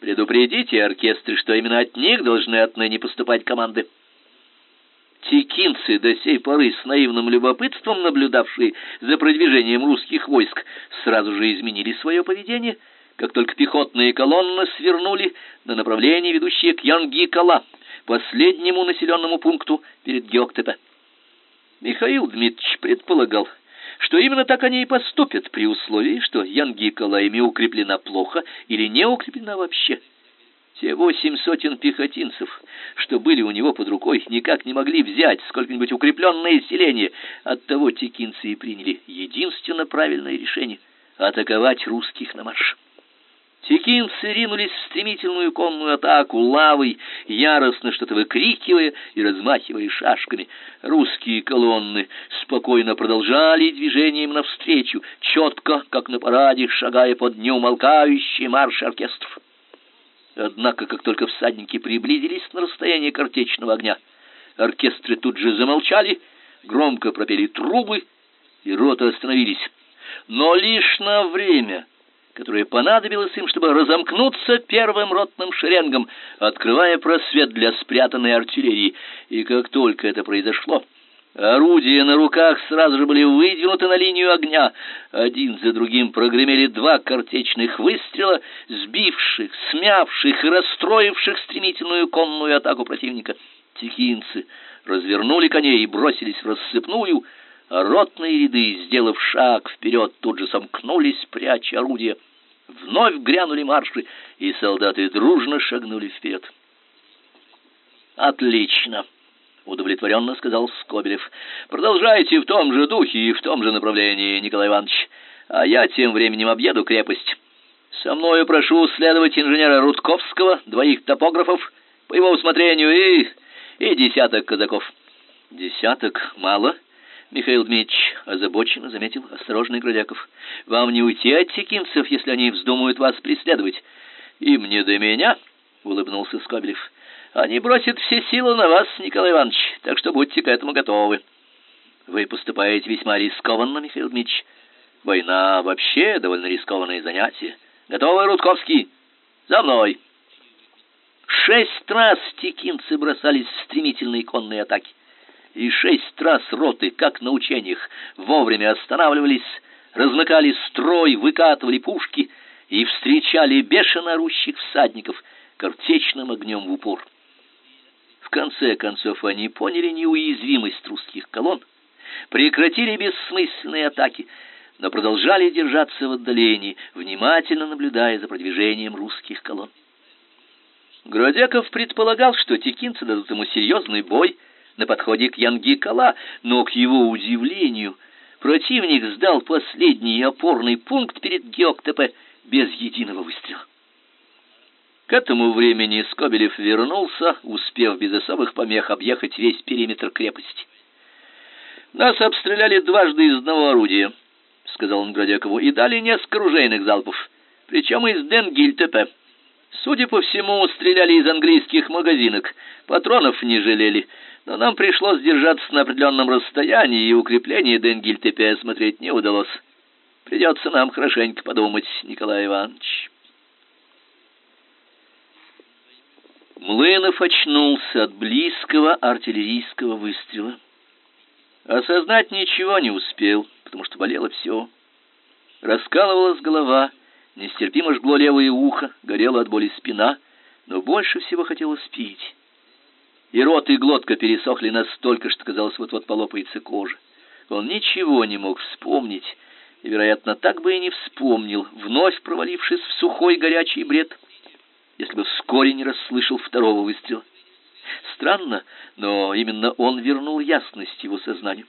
Предупредите оркестры, что именно от них должны отныне поступать команды». Текинцы, до сей поры с наивным любопытством наблюдавшие за продвижением русских войск, сразу же изменили свое поведение, как только пехотные колонны свернули на направление, ведущее к Янгикала, последнему населенному пункту перед Геоктепе. Михаил Дмитриевич предполагал, что именно так они и поступят при условии, что Янгикала ими укреплена плохо или не укреплена вообще. Те восемь сотен пехотинцев, что были у него под рукой, никак не могли взять сколько-нибудь укрепленное селение. Оттого текинцы и приняли единственно правильное решение атаковать русских на марш. Текинцы ринулись в стремительную конную атаку лавой, яростно что-то выкрикивая и размахивая шашками. Русские колонны спокойно продолжали движение им навстречу, четко, как на параде, шагая под неумолкающий марш оркестров. Однако, как только всадники приблизились на расстояние картечного огня, оркестры тут же замолчали, громко пропели трубы, и роты остановились. Но лишь на время которое понадобилось им, чтобы разомкнуться первым ротным шеренгом, открывая просвет для спрятанной артиллерии. И как только это произошло, орудия на руках сразу же были выдвинуты на линию огня. Один за другим прогремели два картечных выстрела, сбивших, смявших и расстроивших стремительную конную атаку противника. Тихинцы развернули коней и бросились в рассыпную, а ротные ряды, сделав шаг вперед, тут же сомкнулись, пряча орудия. Вновь грянули марши, и солдаты дружно шагнули вперед. «Отлично!» — удовлетворенно сказал Скобелев. «Продолжайте в том же духе и в том же направлении, Николай Иванович, а я тем временем объеду крепость. Со мною прошу следовать инженера Рудковского, двоих топографов, по его усмотрению, и, и десяток казаков». «Десяток мало?» Михаил Дмитриевич озабоченно заметил осторожный Градяков. Вам не уйти от текинцев, если они вздумают вас преследовать. Им не до меня, улыбнулся Скобелев. Они бросят все силы на вас, Николай Иванович, так что будьте к этому готовы. Вы поступаете весьма рискованно, Михаил Дмитриевич. Война вообще довольно рискованное занятие. Готовы, Рудковский? За мной. Шесть раз текинцы бросались в стремительные конные атаки и шесть раз роты, как на учениях, вовремя останавливались, размыкали строй, выкатывали пушки и встречали бешено орущих всадников картечным огнем в упор. В конце концов они поняли неуязвимость русских колонн, прекратили бессмысленные атаки, но продолжали держаться в отдалении, внимательно наблюдая за продвижением русских колонн. Гродеков предполагал, что текинцы дадут ему серьезный бой, на подходе к Янгикала, но к его удивлению противник сдал последний опорный пункт перед Геоктепе без единого выстрела. К этому времени Скобелев вернулся, успев без особых помех объехать весь периметр крепости. Нас обстреляли дважды из одного орудия, сказал он Градякову, и дали несколько ружейных залпов, причем из Денгильтепе. Судя по всему, стреляли из английских магазинок. Патронов не жалели но нам пришлось держаться на определенном расстоянии, и укрепление Денгильтепе смотреть не удалось. Придется нам хорошенько подумать, Николай Иванович. Млынов очнулся от близкого артиллерийского выстрела. Осознать ничего не успел, потому что болело все. Раскалывалась голова, нестерпимо жгло левое ухо, горела от боли спина, но больше всего хотелось пить и рот и глотка пересохли настолько, что казалось, вот-вот полопается кожа. Он ничего не мог вспомнить, и, вероятно, так бы и не вспомнил, вновь провалившись в сухой горячий бред, если бы вскоре не расслышал второго выстрела. Странно, но именно он вернул ясность его сознанию.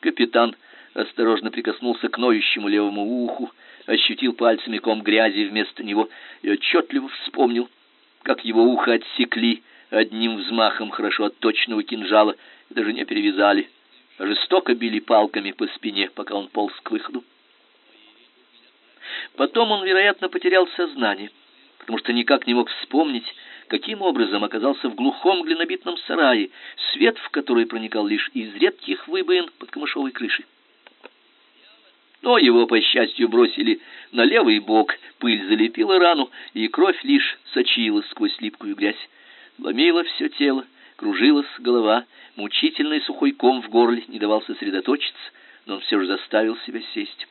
Капитан осторожно прикоснулся к ноющему левому уху, ощутил пальцами ком грязи вместо него и отчетливо вспомнил, как его ухо отсекли, одним взмахом хорошо отточенного кинжала даже не перевязали. Жестоко били палками по спине, пока он полз к выходу. Потом он, вероятно, потерял сознание, потому что никак не мог вспомнить, каким образом оказался в глухом глинобитном сарае, свет в который проникал лишь из редких выбоин под камышовой крышей. Но его, по счастью, бросили на левый бок, пыль залепила рану, и кровь лишь сочилась сквозь липкую грязь. Ломило все тело, кружилась голова, мучительный сухой ком в горле не давал сосредоточиться, но он все же заставил себя сесть.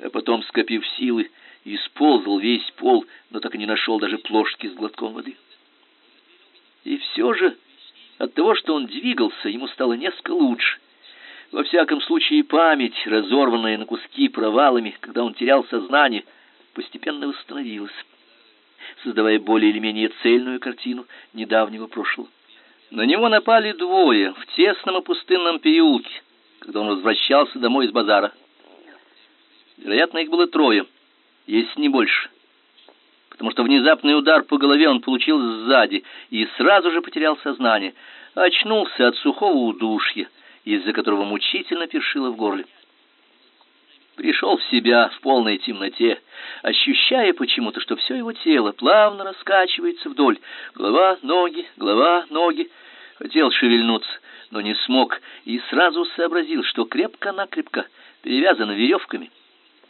А потом, скопив силы, исползал весь пол, но так и не нашел даже плошки с глотком воды. И все же от того, что он двигался, ему стало несколько лучше. Во всяком случае, память, разорванная на куски провалами, когда он терял сознание, постепенно восстановилась создавая более или менее цельную картину недавнего прошлого. На него напали двое в тесном и пустынном переулке, когда он возвращался домой из базара. Вероятно, их было трое, если не больше. Потому что внезапный удар по голове он получил сзади и сразу же потерял сознание. Очнулся от сухого удушья, из-за которого мучительно першило в горле. Пришел в себя в полной темноте, ощущая почему-то, что все его тело плавно раскачивается вдоль. Голова, ноги, голова, ноги. Хотел шевельнуться, но не смог, и сразу сообразил, что крепко-накрепко перевязан веревками,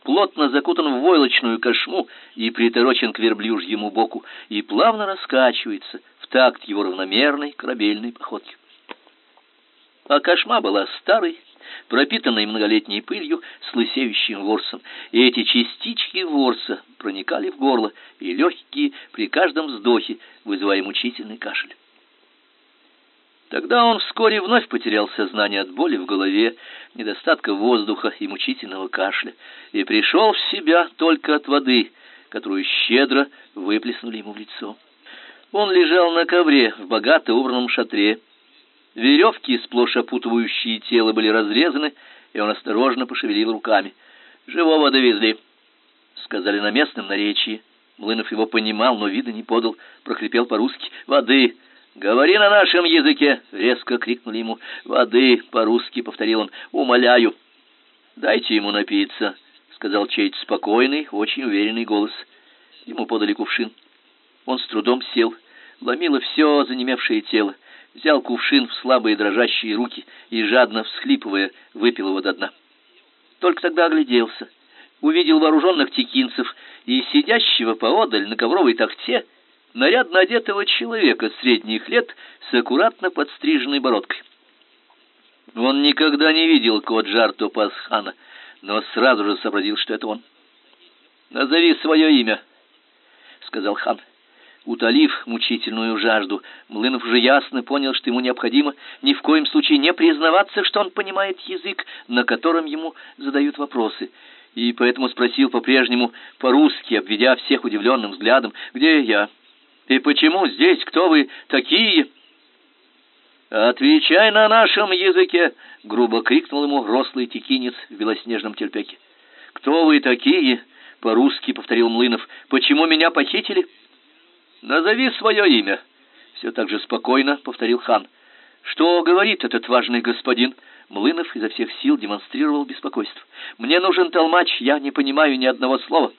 плотно закутан в войлочную кошму и приторочен к верблюжьему боку, и плавно раскачивается в такт его равномерной корабельной походки. А кошма была старой, пропитанной многолетней пылью с лысеющим ворсом, и эти частички ворса проникали в горло и легкие при каждом вздохе, вызывая мучительный кашель. Тогда он вскоре вновь потерял сознание от боли в голове, недостатка воздуха и мучительного кашля, и пришел в себя только от воды, которую щедро выплеснули ему в лицо. Он лежал на ковре в богато убранном шатре. Веревки, сплошь опутывающие тело, были разрезаны, и он осторожно пошевелил руками. «Живого довезли», — сказали на местном наречии. Млынов его понимал, но вида не подал, прохрипел по-русски. «Воды!» «Говори на нашем языке!» — резко крикнули ему. «Воды!» — по-русски повторил он. «Умоляю!» «Дайте ему напиться!» — сказал чей-то спокойный, очень уверенный голос. Ему подали кувшин. Он с трудом сел, ломило все занемевшее тело, взял кувшин в слабые дрожащие руки и, жадно всхлипывая, выпил его до дна. Только тогда огляделся, увидел вооруженных текинцев и сидящего поодаль на ковровой тахте нарядно одетого человека средних лет с аккуратно подстриженной бородкой. Он никогда не видел Коджар Топасхана, но сразу же сообразил, что это он. «Назови свое имя», — сказал хан. Утолив мучительную жажду, Млынов уже ясно понял, что ему необходимо ни в коем случае не признаваться, что он понимает язык, на котором ему задают вопросы, и поэтому спросил по-прежнему по-русски, обведя всех удивленным взглядом, «Где я?» И почему здесь кто вы такие? Отвечай на нашем языке, грубо крикнул ему рослый текинец в белоснежном тельпеке. Кто вы такие? по-русски повторил Млынов. Почему меня похитили? Назови свое имя, все так же спокойно повторил хан. Что говорит этот важный господин? Млынов изо всех сил демонстрировал беспокойство. Мне нужен толмач, я не понимаю ни одного слова.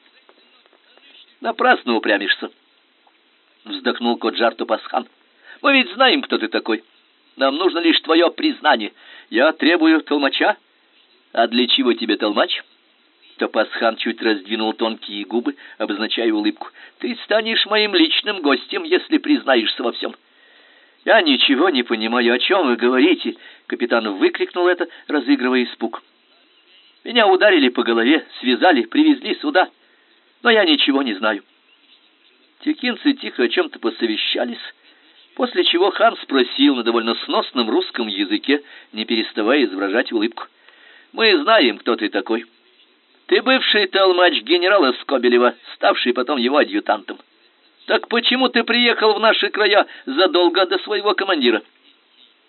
Напрасно упрямишься вздохнул Коджар Топасхан. Мы ведь знаем, кто ты такой. Нам нужно лишь твое признание. Я требую толмача. А для чего тебе толмач? Топасхан чуть раздвинул тонкие губы, обозначая улыбку. Ты станешь моим личным гостем, если признаешься во всем. Я ничего не понимаю, о чем вы говорите, капитан выкрикнул это, разыгрывая испуг. Меня ударили по голове, связали, привезли сюда, но я ничего не знаю. Текинцы тихо о чем-то посовещались, после чего хан спросил на довольно сносном русском языке, не переставая изображать улыбку. «Мы знаем, кто ты такой. Ты бывший толмач генерала Скобелева, ставший потом его адъютантом. Так почему ты приехал в наши края задолго до своего командира?»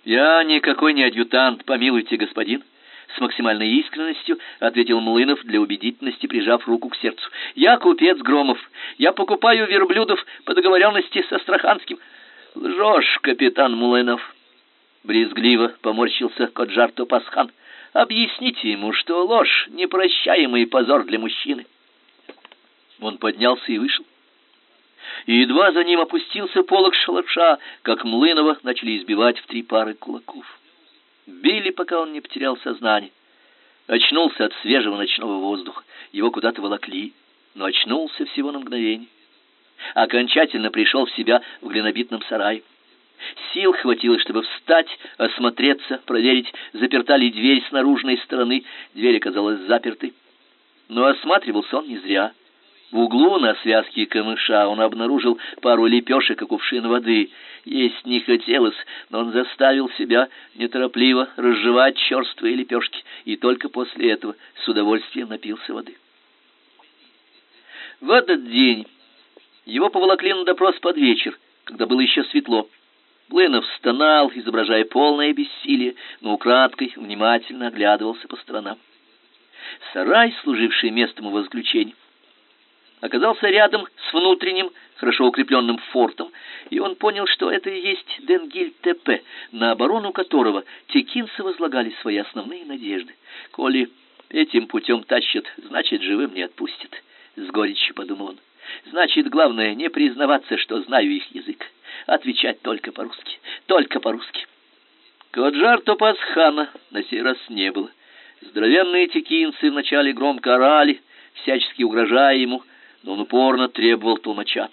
«Я никакой не адъютант, помилуйте, господин» с максимальной искренностью ответил Млынов для убедительности, прижав руку к сердцу. Я купец Громов. Я покупаю верблюдов по договоренности с Астраханским. Лжешь, капитан Млынов. Брезгливо поморщился Коджар Топасхан. Объясните ему, что ложь непрощаемый позор для мужчины. Он поднялся и вышел. И едва за ним опустился полог шалаша, как Млынова начали избивать в три пары кулаков. Били, пока он не потерял сознание. Очнулся от свежего ночного воздуха. Его куда-то волокли, но очнулся всего на мгновение. Окончательно пришел в себя в глинобитном сарае. Сил хватило, чтобы встать, осмотреться, проверить, заперта ли дверь с наружной стороны. Дверь оказалась запертой. Но осматривался он не зря. В углу на связке камыша он обнаружил пару лепешек и кувшин воды. Есть не хотелось, но он заставил себя неторопливо разжевать черствые лепешки, и только после этого с удовольствием напился воды. В этот день его поволокли на допрос под вечер, когда было еще светло. Блынов стонал, изображая полное бессилие, но украдкой внимательно оглядывался по сторонам. Сарай, служивший местом его заключения, оказался рядом с внутренним, хорошо укрепленным фортом, и он понял, что это и есть Денгиль-ТП, на оборону которого текинцы возлагали свои основные надежды. Коли этим путем тащат, значит, живым не отпустят, — с горечью подумал он. Значит, главное не признаваться, что знаю их язык, отвечать только по-русски, только по-русски. Коджар Топасхана на сей раз не было. Здоровенные текинцы вначале громко орали, всячески угрожая ему, но он упорно требовал толмача.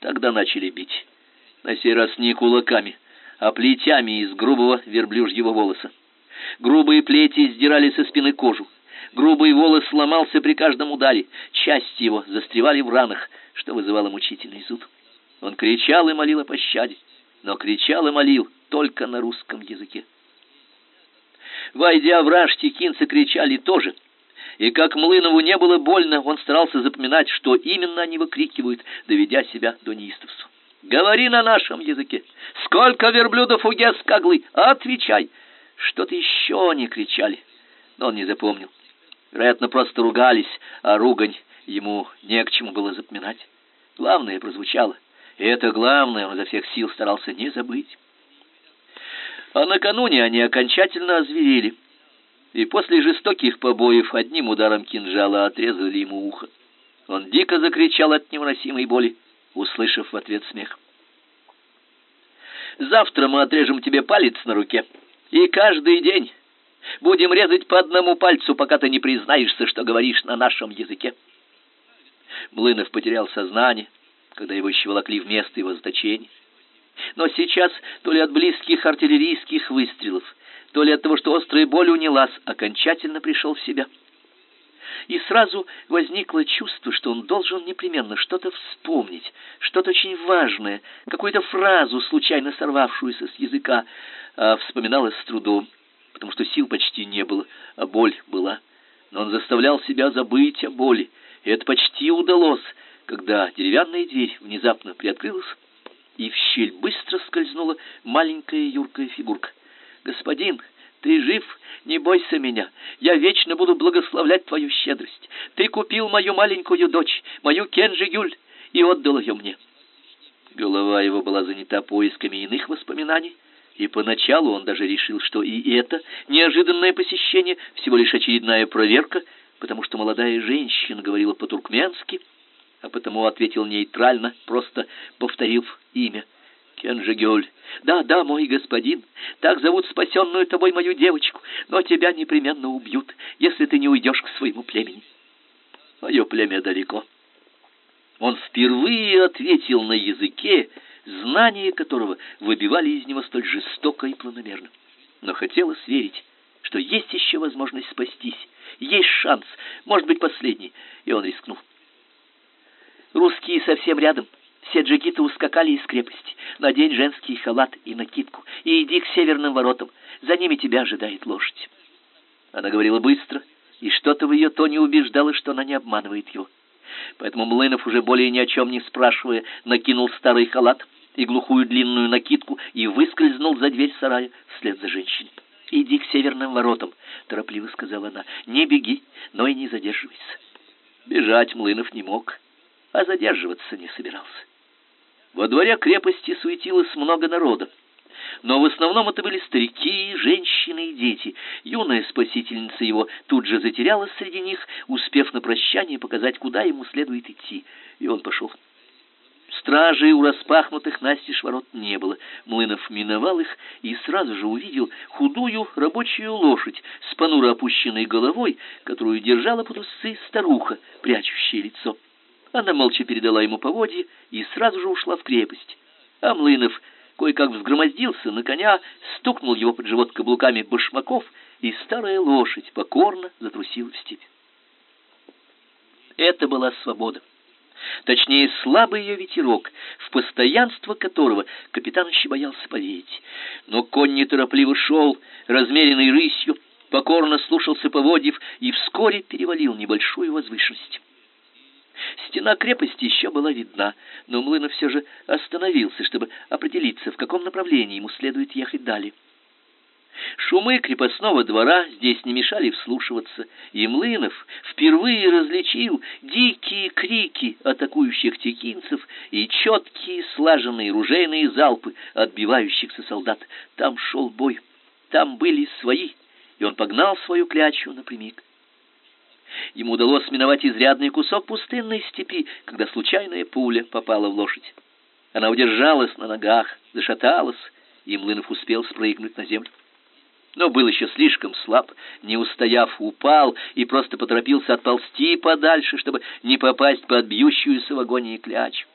Тогда начали бить. На сей раз не кулаками, а плетями из грубого верблюжьего волоса. Грубые плети сдирали со спины кожу. Грубый волос сломался при каждом ударе. Части его застревали в ранах, что вызывало мучительный зуд. Он кричал и молил о пощаде, но кричал и молил только на русском языке. Войдя в раж, текинцы кричали тоже — и как Млынову не было больно, он старался запоминать, что именно они выкрикивают, доведя себя до неистовства. «Говори на нашем языке! Сколько верблюдов у Гескаглы? Отвечай!» Что-то еще они кричали, но он не запомнил. Вероятно, просто ругались, а ругань ему не к чему было запоминать. Главное прозвучало, и это главное он изо всех сил старался не забыть. А накануне они окончательно озверели и после жестоких побоев одним ударом кинжала отрезали ему ухо. Он дико закричал от невыносимой боли, услышав в ответ смех. Завтра мы отрежем тебе палец на руке, и каждый день будем резать по одному пальцу, пока ты не признаешься, что говоришь на нашем языке. Млынов потерял сознание, когда его еще волокли в место его заточения. Но сейчас, то ли от близких артиллерийских выстрелов, то ли от того, что острая боль унялась, окончательно пришел в себя. И сразу возникло чувство, что он должен непременно что-то вспомнить, что-то очень важное, какую-то фразу, случайно сорвавшуюся с языка, а вспоминалось с трудом, потому что сил почти не было, а боль была. Но он заставлял себя забыть о боли, и это почти удалось, когда деревянная дверь внезапно приоткрылась, и в щель быстро скользнула маленькая юркая фигурка. Господин, ты жив, не бойся меня. Я вечно буду благословлять твою щедрость. Ты купил мою маленькую дочь, мою Кенжи Юль, и отдал ее мне. Голова его была занята поисками иных воспоминаний, и поначалу он даже решил, что и это неожиданное посещение всего лишь очередная проверка, потому что молодая женщина говорила по-туркменски, а потому ответил нейтрально, просто повторив имя Кенжегёль. Да, да, мой господин, так зовут спасенную тобой мою девочку, но тебя непременно убьют, если ты не уйдешь к своему племени. Мое племя далеко. Он впервые ответил на языке, знания которого выбивали из него столь жестоко и планомерно. Но хотелось верить, что есть еще возможность спастись, есть шанс, может быть, последний, и он рискнул. Русские совсем рядом. Все джигиты ускакали из крепости. Надень женский халат и накидку и иди к северным воротам. За ними тебя ожидает лошадь. Она говорила быстро, и что-то в ее тоне убеждало, что она не обманывает его. Поэтому Млынов, уже более ни о чем не спрашивая, накинул старый халат и глухую длинную накидку и выскользнул за дверь сарая вслед за женщиной. «Иди к северным воротам», — торопливо сказала она. «Не беги, но и не задерживайся». Бежать Млынов не мог, а задерживаться не собирался. Во дворе крепости суетилось много народа. Но в основном это были старики, женщины и дети. Юная спасительница его тут же затерялась среди них, успев на прощание показать, куда ему следует идти. И он пошел. Стражей у распахнутых настежь ворот не было. Млынов миновал их и сразу же увидел худую рабочую лошадь с понуро опущенной головой, которую держала под усы старуха, прячущая лицо. Она молча передала ему поводья и сразу же ушла в крепость. А Млынов кое-как взгромоздился на коня, стукнул его под живот каблуками башмаков, и старая лошадь покорно затрусила в степь. Это была свобода. Точнее, слабый ее ветерок, в постоянство которого капитан еще боялся поверить. Но конь неторопливо шел, размеренной рысью, покорно слушался поводьев и вскоре перевалил небольшую возвышенность. Стена крепости еще была видна, но Млынов все же остановился, чтобы определиться, в каком направлении ему следует ехать далее. Шумы крепостного двора здесь не мешали вслушиваться, и Млынов впервые различил дикие крики атакующих текинцев и четкие слаженные ружейные залпы отбивающихся солдат. Там шел бой, там были свои, и он погнал свою клячу напрямик. Ему удалось миновать изрядный кусок пустынной степи, когда случайная пуля попала в лошадь. Она удержалась на ногах, зашаталась, и Млынов успел спрыгнуть на землю но был еще слишком слаб, не устояв, упал и просто поторопился отползти подальше, чтобы не попасть под бьющуюся в агонии клячу.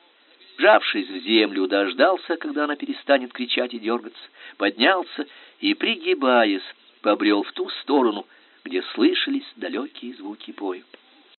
Вжавшись в землю, дождался, когда она перестанет кричать и дергаться, поднялся и, пригибаясь, побрел в ту сторону, где слышались далекие звуки боя.